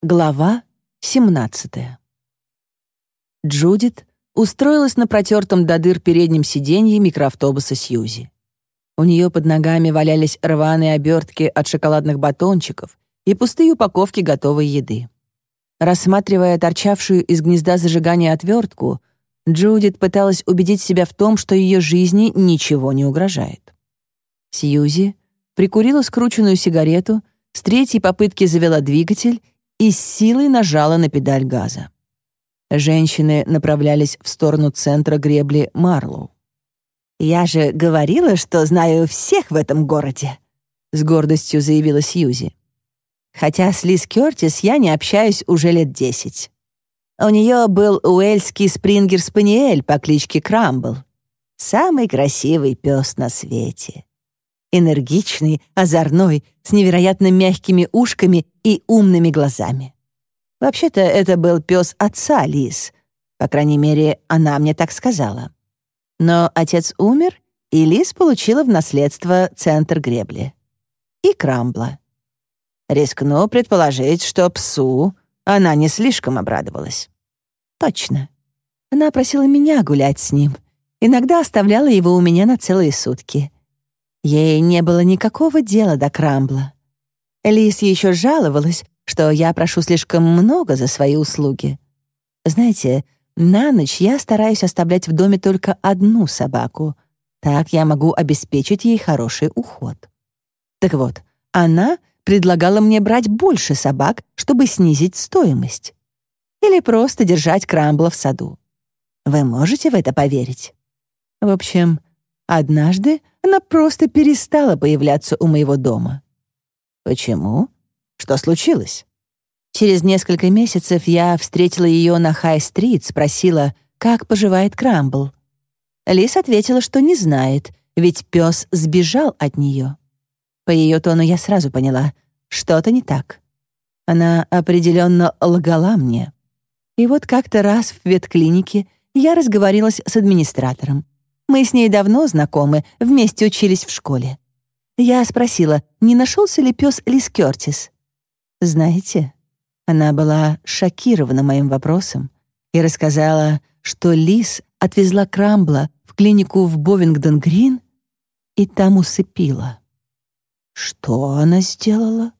Глава 17 Джудит устроилась на протертом до дыр переднем сиденье микроавтобуса Сьюзи. У нее под ногами валялись рваные обертки от шоколадных батончиков и пустые упаковки готовой еды. Рассматривая торчавшую из гнезда зажигания отвертку, Джудит пыталась убедить себя в том, что ее жизни ничего не угрожает. Сьюзи прикурила скрученную сигарету, с третьей попытки завела двигатель и с силой нажала на педаль газа. Женщины направлялись в сторону центра гребли Марлоу. «Я же говорила, что знаю всех в этом городе», — с гордостью заявила Сьюзи. «Хотя с Лиз Кёртис я не общаюсь уже лет десять. У нее был уэльский спрингер-спаниель по кличке Крамбл. Самый красивый пес на свете энергичный, озорной, с невероятно мягкими ушками и умными глазами. Вообще-то это был пес отца Лис. По крайней мере, она мне так сказала. Но отец умер, и Лис получила в наследство центр гребли. И Крамбла. Рискну предположить, что псу она не слишком обрадовалась. Точно. Она просила меня гулять с ним. Иногда оставляла его у меня на целые сутки — Ей не было никакого дела до Крамбла. Лис еще жаловалась, что я прошу слишком много за свои услуги. Знаете, на ночь я стараюсь оставлять в доме только одну собаку. Так я могу обеспечить ей хороший уход. Так вот, она предлагала мне брать больше собак, чтобы снизить стоимость. Или просто держать Крамбла в саду. Вы можете в это поверить? В общем, однажды она просто перестала появляться у моего дома. Почему? Что случилось? Через несколько месяцев я встретила ее на Хай-стрит, спросила, как поживает Крамбл. Лис ответила, что не знает, ведь пес сбежал от нее. По ее тону я сразу поняла, что-то не так. Она определенно лгала мне. И вот как-то раз в ветклинике я разговорилась с администратором. Мы с ней давно знакомы, вместе учились в школе. Я спросила, не нашелся ли пес Лис Кёртис. Знаете, она была шокирована моим вопросом и рассказала, что Лис отвезла Крамбла в клинику в Бовингдон-Грин и там усыпила. Что она сделала?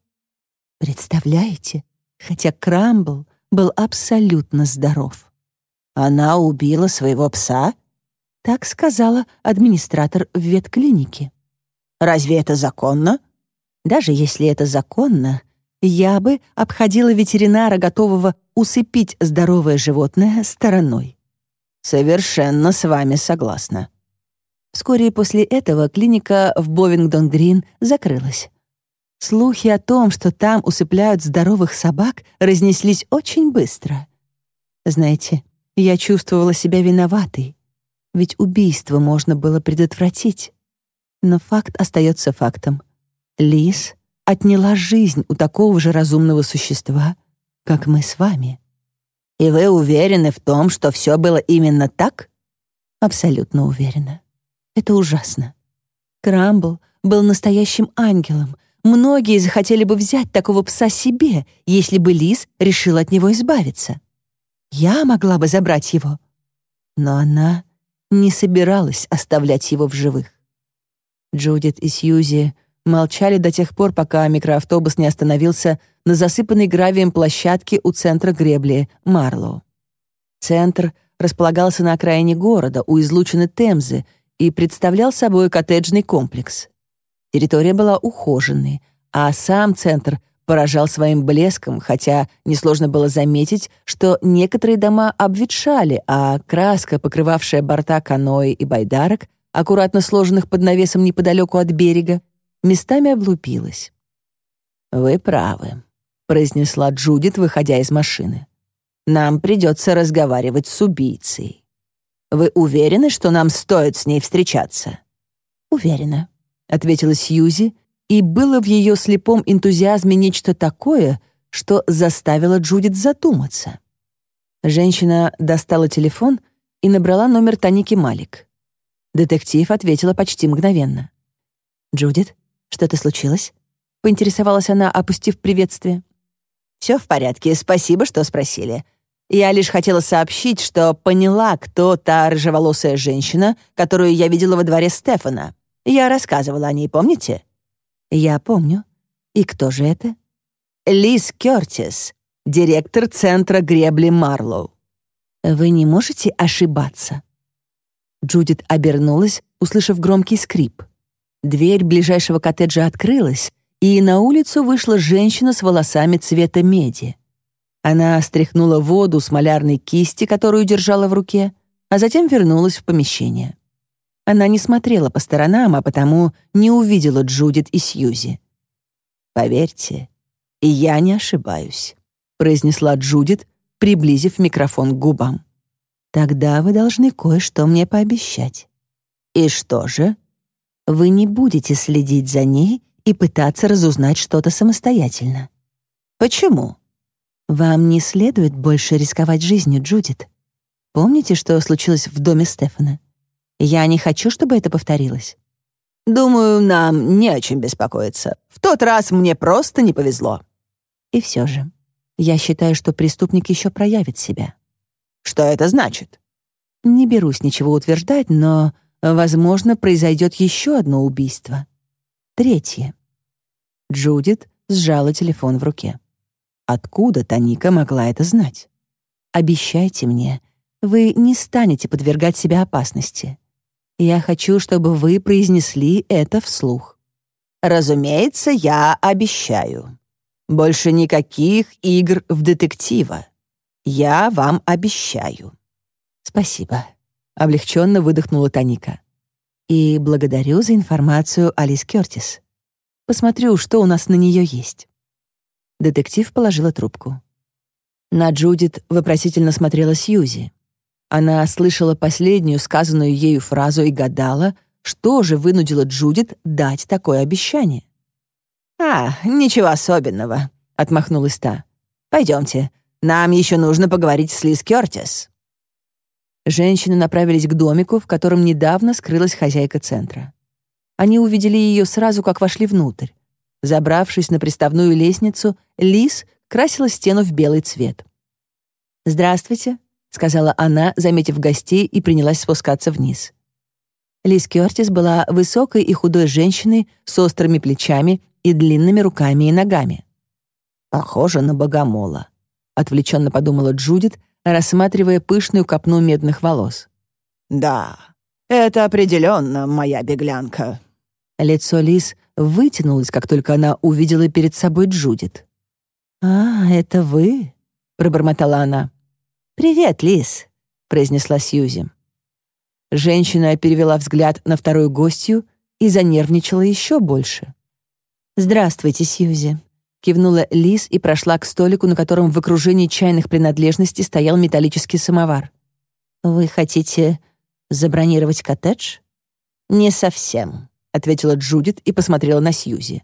Представляете, хотя Крамбл был абсолютно здоров. Она убила своего пса? Так сказала администратор в ветклинике. Разве это законно? Даже если это законно, я бы обходила ветеринара, готового усыпить здоровое животное стороной. Совершенно с вами согласна. Вскоре после этого клиника в Бовингдон-Грин закрылась. Слухи о том, что там усыпляют здоровых собак, разнеслись очень быстро. Знаете, я чувствовала себя виноватой. Ведь убийство можно было предотвратить. Но факт остается фактом. Лис отняла жизнь у такого же разумного существа, как мы с вами. И вы уверены в том, что все было именно так? Абсолютно уверена. Это ужасно. Крамбл был настоящим ангелом. Многие захотели бы взять такого пса себе, если бы Лис решил от него избавиться. Я могла бы забрать его. Но она не собиралась оставлять его в живых. Джудит и Сьюзи молчали до тех пор, пока микроавтобус не остановился на засыпанной гравием площадке у центра гребли Марлоу. Центр располагался на окраине города, у излучины Темзы, и представлял собой коттеджный комплекс. Территория была ухоженной, а сам центр поражал своим блеском, хотя несложно было заметить, что некоторые дома обветшали, а краска, покрывавшая борта каноэ и байдарок, аккуратно сложенных под навесом неподалеку от берега, местами облупилась. «Вы правы», — произнесла Джудит, выходя из машины. «Нам придется разговаривать с убийцей. Вы уверены, что нам стоит с ней встречаться?» «Уверена», — ответила Сьюзи, и было в ее слепом энтузиазме нечто такое, что заставило Джудит задуматься. Женщина достала телефон и набрала номер Таники Малик. Детектив ответила почти мгновенно. «Джудит, что-то случилось?» — поинтересовалась она, опустив приветствие. «Все в порядке, спасибо, что спросили. Я лишь хотела сообщить, что поняла, кто та рыжеволосая женщина, которую я видела во дворе Стефана. Я рассказывала о ней, помните?» «Я помню. И кто же это?» «Лиз Кёртис, директор центра гребли Марлоу». «Вы не можете ошибаться?» Джудит обернулась, услышав громкий скрип. Дверь ближайшего коттеджа открылась, и на улицу вышла женщина с волосами цвета меди. Она стряхнула воду с малярной кисти, которую держала в руке, а затем вернулась в помещение. Она не смотрела по сторонам, а потому не увидела Джудит и Сьюзи. «Поверьте, я не ошибаюсь», — произнесла Джудит, приблизив микрофон к губам. «Тогда вы должны кое-что мне пообещать». «И что же?» «Вы не будете следить за ней и пытаться разузнать что-то самостоятельно». «Почему?» «Вам не следует больше рисковать жизнью, Джудит. Помните, что случилось в доме Стефана? Я не хочу, чтобы это повторилось». «Думаю, нам не о чем беспокоиться. В тот раз мне просто не повезло». «И все же, я считаю, что преступник еще проявит себя». «Что это значит?» «Не берусь ничего утверждать, но Возможно, произойдет еще одно убийство. Третье. Джудит сжала телефон в руке. Откуда Таника могла это знать? Обещайте мне, вы не станете подвергать себя опасности. Я хочу, чтобы вы произнесли это вслух. Разумеется, я обещаю. Больше никаких игр в детектива. Я вам обещаю. Спасибо. Облегченно выдохнула Таника. И благодарю за информацию Алис Кёртис. Посмотрю, что у нас на нее есть. Детектив положила трубку. На Джудит вопросительно смотрела Сьюзи. Она слышала последнюю сказанную ею фразу и гадала, что же вынудило Джудит дать такое обещание. «А, ничего особенного», — отмахнулась та. «Пойдемте, нам еще нужно поговорить с Лиз Кёртис». Женщины направились к домику, в котором недавно скрылась хозяйка центра. Они увидели ее сразу, как вошли внутрь. Забравшись на приставную лестницу, Лис красила стену в белый цвет. «Здравствуйте», — сказала она, заметив гостей, и принялась спускаться вниз. Лиз Кёртис была высокой и худой женщиной с острыми плечами и длинными руками и ногами. «Похоже на богомола», — отвлеченно подумала Джудит, рассматривая пышную копну медных волос. «Да, это определенно моя беглянка». Лицо Лис вытянулось, как только она увидела перед собой Джудит. «А, это вы?» — пробормотала она. «Привет, Лис», — произнесла Сьюзи. Женщина перевела взгляд на вторую гостью и занервничала еще больше. «Здравствуйте, Сьюзи», Кивнула Лис и прошла к столику, на котором в окружении чайных принадлежностей стоял металлический самовар. «Вы хотите забронировать коттедж?» «Не совсем», — ответила Джудит и посмотрела на Сьюзи.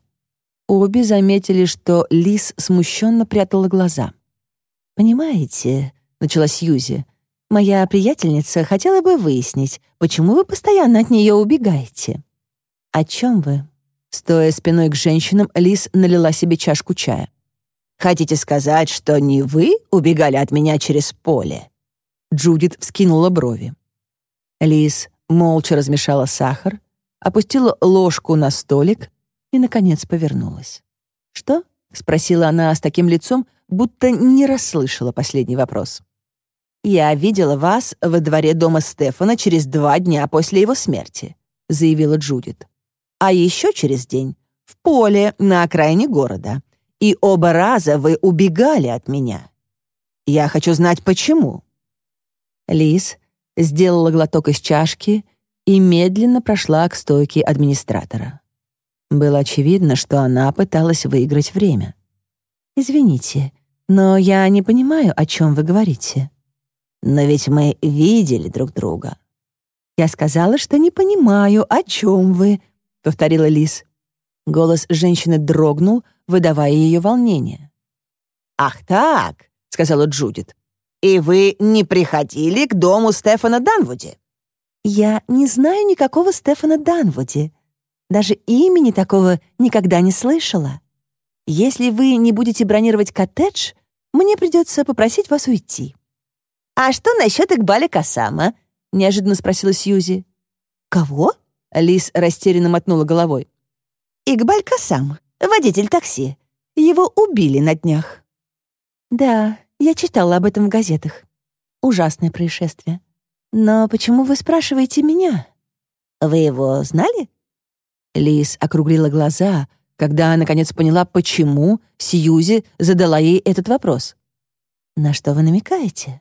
Обе заметили, что Лис смущенно прятала глаза. «Понимаете», — начала Сьюзи, «моя приятельница хотела бы выяснить, почему вы постоянно от нее убегаете». «О чем вы?» Стоя спиной к женщинам, Лис налила себе чашку чая. «Хотите сказать, что не вы убегали от меня через поле?» Джудит вскинула брови. Лис молча размешала сахар, опустила ложку на столик и, наконец, повернулась. «Что?» — спросила она с таким лицом, будто не расслышала последний вопрос. «Я видела вас во дворе дома Стефана через два дня после его смерти», — заявила Джудит а еще через день в поле на окраине города. И оба раза вы убегали от меня. Я хочу знать, почему». Лис сделала глоток из чашки и медленно прошла к стойке администратора. Было очевидно, что она пыталась выиграть время. «Извините, но я не понимаю, о чем вы говорите». «Но ведь мы видели друг друга». «Я сказала, что не понимаю, о чем вы», повторила Лис. Голос женщины дрогнул, выдавая ее волнение. «Ах так», — сказала Джудит. «И вы не приходили к дому Стефана Данвуди?» «Я не знаю никакого Стефана Данвуди. Даже имени такого никогда не слышала». Если вы не будете бронировать коттедж, мне придется попросить вас уйти». «А что насчет Игбаля Касама?» — неожиданно спросила Сьюзи. «Кого?» — Лис растерянно мотнула головой. «Игбаль Касам, водитель такси. Его убили на днях». «Да, я читала об этом в газетах. Ужасное происшествие. Но почему вы спрашиваете меня? Вы его знали?» Лис округлила глаза, когда наконец поняла, почему Сьюзи задала ей этот вопрос. «На что вы намекаете?»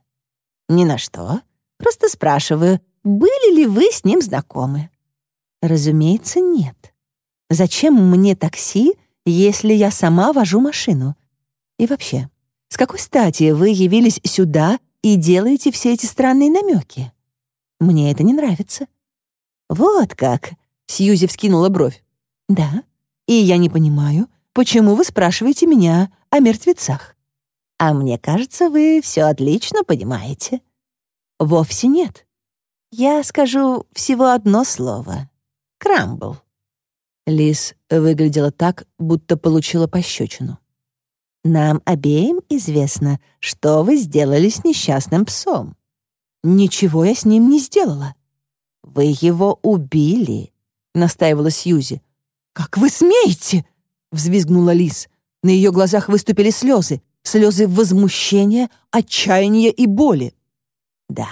«Ни на что. Просто спрашиваю, были ли вы с ним знакомы?» «Разумеется, нет. Зачем мне такси, если я сама вожу машину? И вообще, с какой стати вы явились сюда и делаете все эти странные намеки? Мне это не нравится». «Вот как!» — Сьюзи вскинула бровь. «Да, и я не понимаю, почему вы спрашиваете меня о мертвецах. А мне кажется, вы все отлично понимаете. Вовсе нет. Я скажу всего одно слово. Крамбл. Лис выглядела так, будто получила пощечину. «Нам обеим известно, что вы сделали с несчастным псом. Ничего я с ним не сделала. Вы его убили», — настаивала Сьюзи. «Как вы смеете?» — взвизгнула Лис. На ее глазах выступили слезы, слезы возмущения, отчаяния и боли. «Да,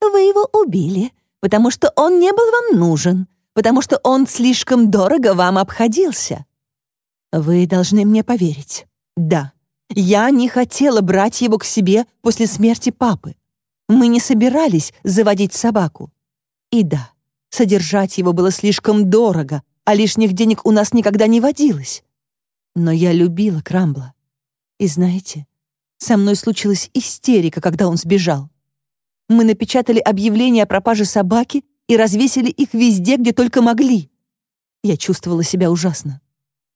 вы его убили, потому что он не был вам нужен, потому что он слишком дорого вам обходился. Вы должны мне поверить. Да, я не хотела брать его к себе после смерти папы. Мы не собирались заводить собаку. И да, содержать его было слишком дорого, а лишних денег у нас никогда не водилось. Но я любила Крамбла. И знаете, со мной случилась истерика, когда он сбежал. Мы напечатали объявления о пропаже собаки и развесили их везде, где только могли. Я чувствовала себя ужасно.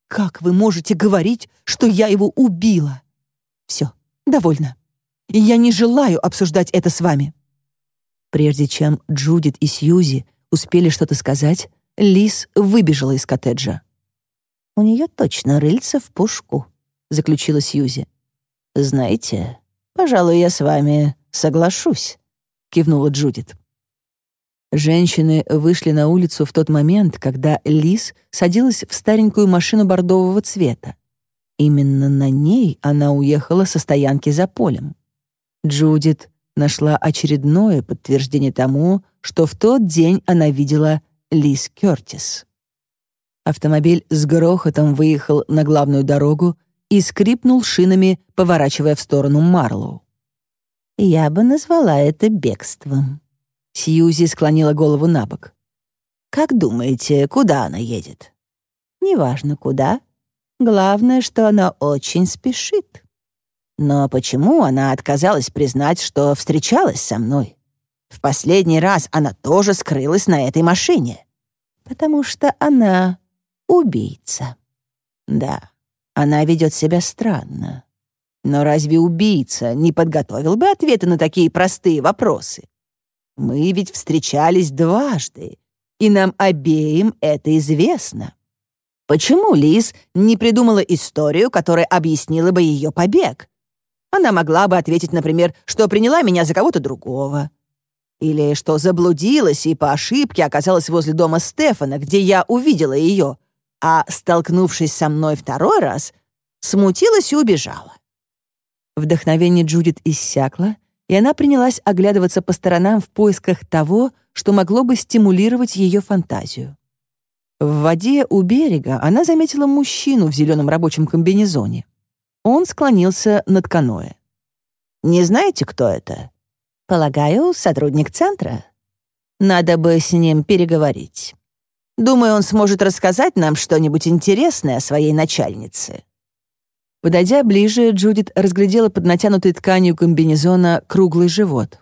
Как вы можете говорить, что я его убила? Все, довольно. Я не желаю обсуждать это с вами. Прежде чем Джудит и Сьюзи успели что-то сказать, Лис выбежала из коттеджа. «У нее точно рыльца в пушку», — заключила Сьюзи. «Знаете, пожалуй, я с вами соглашусь», — кивнула Джудит. Женщины вышли на улицу в тот момент, когда Лис садилась в старенькую машину бордового цвета. Именно на ней она уехала со стоянки за полем. Джудит нашла очередное подтверждение тому, что в тот день она видела Лиз Кёртис. Автомобиль с грохотом выехал на главную дорогу и скрипнул шинами, поворачивая в сторону Марлоу. «Я бы назвала это бегством». Сьюзи склонила голову на бок. «Как думаете, куда она едет?» «Неважно, куда. Главное, что она очень спешит». «Но почему она отказалась признать, что встречалась со мной?» В последний раз она тоже скрылась на этой машине. Потому что она убийца. Да, она ведет себя странно. Но разве убийца не подготовил бы ответы на такие простые вопросы? Мы ведь встречались дважды, и нам обеим это известно. Почему Лиз не придумала историю, которая объяснила бы ее побег? Она могла бы ответить, например, что приняла меня за кого-то другого. Или что заблудилась и по ошибке оказалась возле дома Стефана, где я увидела ее, а, столкнувшись со мной второй раз, смутилась и убежала. Вдохновение Джудит иссякло, и она принялась оглядываться по сторонам в поисках того, что могло бы стимулировать ее фантазию. В воде у берега она заметила мужчину в зеленом рабочем комбинезоне. Он склонился над каноэ. «Не знаете, кто это?» Полагаю, сотрудник центра. Надо бы с ним переговорить. Думаю, он сможет рассказать нам что-нибудь интересное о своей начальнице». Подойдя ближе, Джудит разглядела под натянутой тканью комбинезона круглый живот.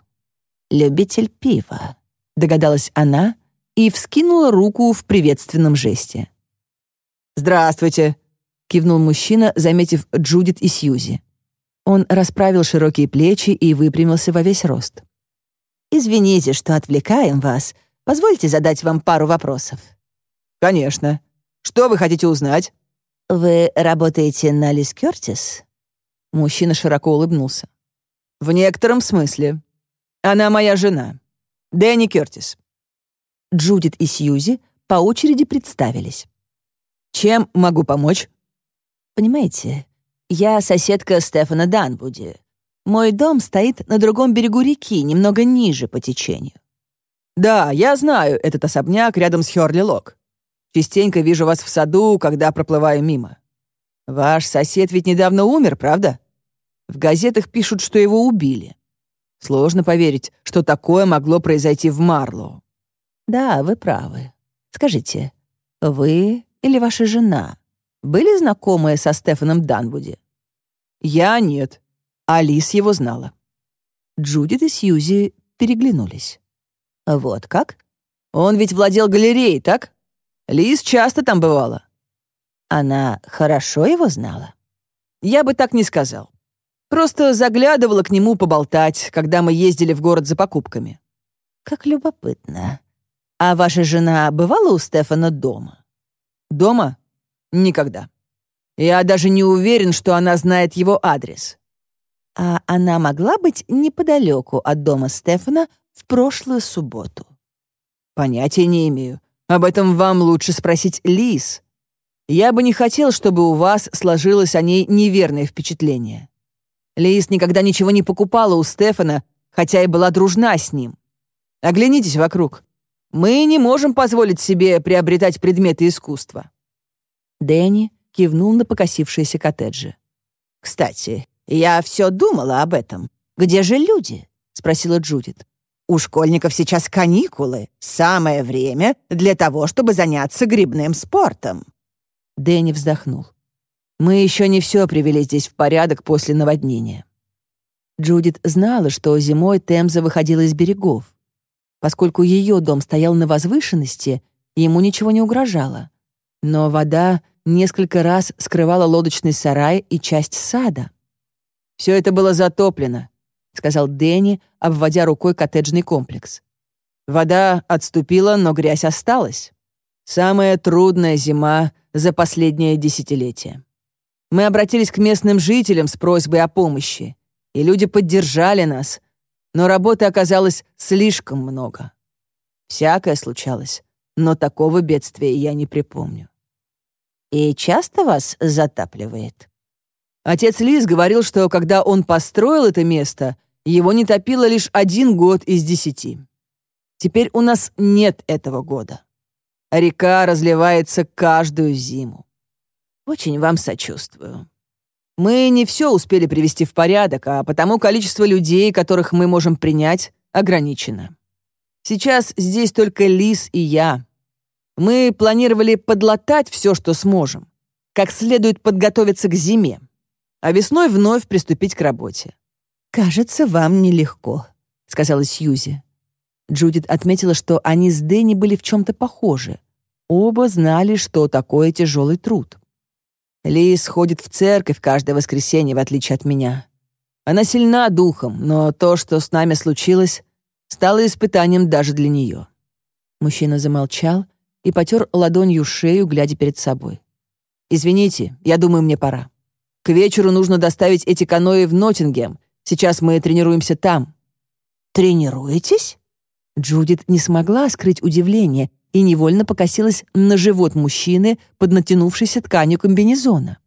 «Любитель пива», — догадалась она и вскинула руку в приветственном жесте. «Здравствуйте», — кивнул мужчина, заметив Джудит и Сьюзи. Он расправил широкие плечи и выпрямился во весь рост. «Извините, что отвлекаем вас. Позвольте задать вам пару вопросов». «Конечно. Что вы хотите узнать?» «Вы работаете на Лис Кёртис?» Мужчина широко улыбнулся. «В некотором смысле. Она моя жена. Дэнни Кёртис». Джудит и Сьюзи по очереди представились. «Чем могу помочь?» «Понимаете, я соседка Стефана Данвуди. Мой дом стоит на другом берегу реки, немного ниже по течению». «Да, я знаю этот особняк рядом с Хёрли-Лок. Частенько вижу вас в саду, когда проплываю мимо. Ваш сосед ведь недавно умер, правда? В газетах пишут, что его убили. Сложно поверить, что такое могло произойти в Марлоу». «Да, вы правы. Скажите, вы или ваша жена были знакомы со Стефаном Данвуди? Я нет. Алис его знала. Джудит и Сьюзи переглянулись. Вот как? Он ведь владел галереей, так? Лис часто там бывала. Она хорошо его знала? Я бы так не сказал. Просто заглядывала к нему поболтать, когда мы ездили в город за покупками. Как любопытно. А ваша жена бывала у Стефана дома? Дома? Никогда. Я даже не уверен, что она знает его адрес. А она могла быть неподалеку от дома Стефана в прошлую субботу? Понятия не имею. Об этом вам лучше спросить Лиз. Я бы не хотел, чтобы у вас сложилось о ней неверное впечатление. Лиз никогда ничего не покупала у Стефана, хотя и была дружна с ним. Оглянитесь вокруг. Мы не можем позволить себе приобретать предметы искусства. Дэнни кивнул на покосившиеся коттеджи. «Кстати, я все думала об этом. Где же люди?» — спросила Джудит. «У школьников сейчас каникулы. Самое время для того, чтобы заняться грибным спортом». Дэнни вздохнул. «Мы еще не все привели здесь в порядок после наводнения». Джудит знала, что зимой Темза выходила из берегов. Поскольку ее дом стоял на возвышенности, ему ничего не угрожало. Но вода несколько раз скрывала лодочный сарай и часть сада. «Все это было затоплено», — сказал Дэнни, обводя рукой коттеджный комплекс. «Вода отступила, но грязь осталась. Самая трудная зима за последнее десятилетие. Мы обратились к местным жителям с просьбой о помощи, и люди поддержали нас, но работы оказалось слишком много. Всякое случалось, но такого бедствия я не припомню. «И часто вас затапливает?» Отец Лиз говорил, что когда он построил это место, его не топило лишь один год из десяти. Теперь у нас нет этого года. Река разливается каждую зиму. Очень вам сочувствую. Мы не все успели привести в порядок, а потому количество людей, которых мы можем принять, ограничено. Сейчас здесь только Лис и я. Мы планировали подлатать все, что сможем, как следует подготовиться к зиме, а весной вновь приступить к работе. «Кажется, вам нелегко», — сказала Сьюзи. Джудит отметила, что они с Дэнни были в чем-то похожи. Оба знали, что такое тяжелый труд. Лис ходит в церковь каждое воскресенье, в отличие от меня. Она сильна духом, но то, что с нами случилось, стало испытанием даже для нее. Мужчина замолчал и потер ладонью шею, глядя перед собой. «Извините, я думаю, мне пора. К вечеру нужно доставить эти каноэ в Ноттингем. Сейчас мы тренируемся там». «Тренируетесь?» Джудит не смогла скрыть удивление и невольно покосилась на живот мужчины под натянувшейся тканью комбинезона.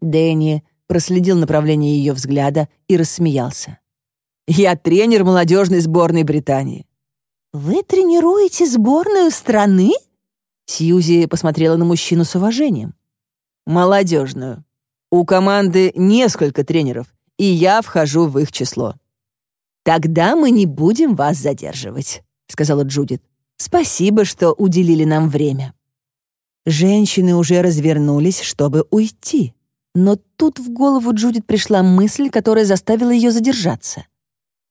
Дэнни проследил направление ее взгляда и рассмеялся. «Я тренер молодежной сборной Британии». «Вы тренируете сборную страны?» Сьюзи посмотрела на мужчину с уважением. «Молодежную. У команды несколько тренеров, и я вхожу в их число». «Тогда мы не будем вас задерживать», — сказала Джудит. «Спасибо, что уделили нам время». Женщины уже развернулись, чтобы уйти. Но тут в голову Джудит пришла мысль, которая заставила ее задержаться.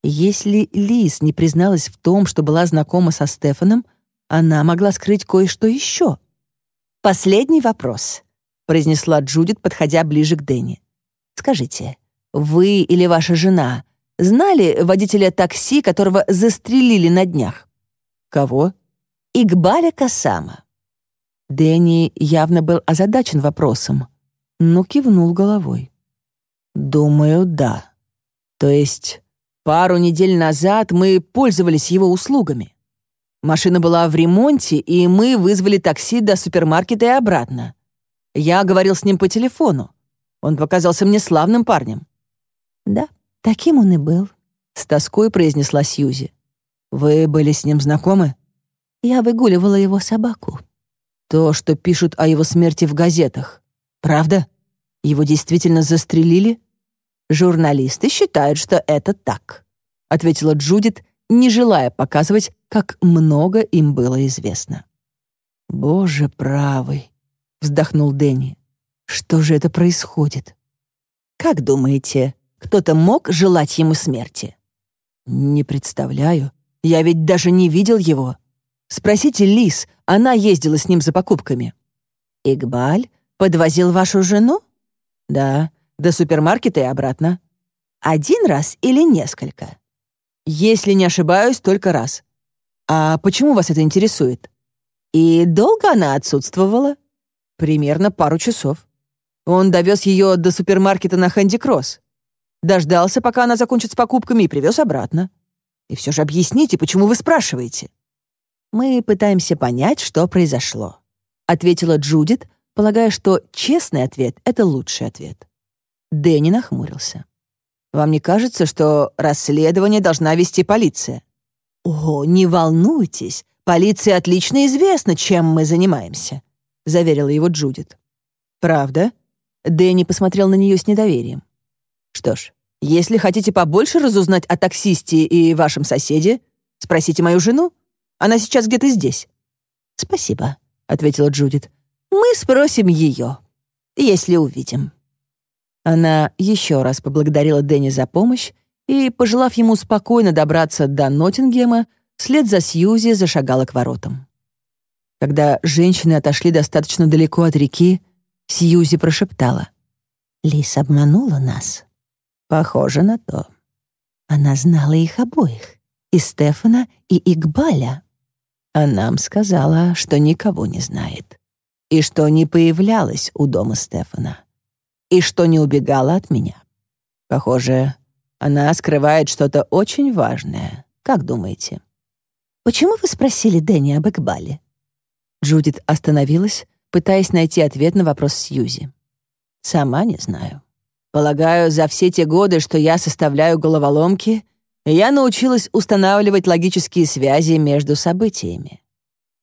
Если Лис не призналась в том, что была знакома со Стефаном, она могла скрыть кое-что еще. «Последний вопрос», — произнесла Джудит, подходя ближе к Дэнни. «Скажите, вы или ваша жена знали водителя такси, которого застрелили на днях?» «Кого?» «Игбаля Касама». Дэнни явно был озадачен вопросом. но кивнул головой. «Думаю, да. То есть пару недель назад мы пользовались его услугами. Машина была в ремонте, и мы вызвали такси до супермаркета и обратно. Я говорил с ним по телефону. Он показался мне славным парнем». «Да, таким он и был», — с тоской произнесла Сьюзи. «Вы были с ним знакомы?» «Я выгуливала его собаку». «То, что пишут о его смерти в газетах. Правда? Его действительно застрелили?» «Журналисты считают, что это так», — ответила Джудит, не желая показывать, как много им было известно. «Боже правый», — вздохнул Дэнни. «Что же это происходит?» «Как думаете, кто-то мог желать ему смерти?» «Не представляю. Я ведь даже не видел его. Спросите Лис, она ездила с ним за покупками». «Игбаль подвозил вашу жену?» «Да, до супермаркета и обратно». «Один раз или несколько?» Если не ошибаюсь, только раз. А почему вас это интересует? И долго она отсутствовала? Примерно пару часов. Он довез ее до супермаркета на Хэнди Кросс. Дождался, пока она закончит с покупками, и привез обратно. И все же объясните, почему вы спрашиваете? Мы пытаемся понять, что произошло, ответила Джудит, полагая, что честный ответ — это лучший ответ. Дэнни нахмурился. Вам не кажется, что расследование должна вести полиция? О, не волнуйтесь, полиции отлично известно, чем мы занимаемся, заверила его Джудит. Правда? Дэнни посмотрел на нее с недоверием. Что ж, если хотите побольше разузнать о таксисте и вашем соседе, спросите мою жену. Она сейчас где-то здесь. Спасибо, ответила Джудит. Мы спросим ее, если увидим. Она еще раз поблагодарила Дэнни за помощь и, пожелав ему спокойно добраться до Ноттингема, вслед за Сьюзи зашагала к воротам. Когда женщины отошли достаточно далеко от реки, Сьюзи прошептала. «Лис обманула нас?» «Похоже на то». Она знала их обоих, и Стефана, и Игбаля. А нам сказала, что никого не знает, и что не появлялась у дома Стефана и что не убегала от меня. Похоже, она скрывает что-то очень важное. Как думаете? Почему вы спросили Дэнни об Экбале? Джудит остановилась, пытаясь найти ответ на вопрос Сьюзи. Сама не знаю. Полагаю, за все те годы, что я составляю головоломки, я научилась устанавливать логические связи между событиями.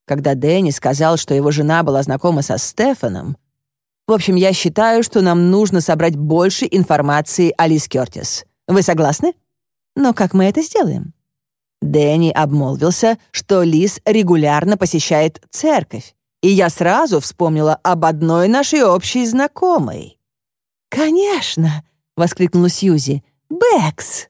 Когда Дэнни сказал, что его жена была знакома со Стефаном, в общем, я считаю, что нам нужно собрать больше информации о Лиз Кёртис. Вы согласны? Но как мы это сделаем? Дэнни обмолвился, что Лиз регулярно посещает церковь, и я сразу вспомнила об одной нашей общей знакомой. «Конечно!» — воскликнула Сьюзи. «Бэкс!»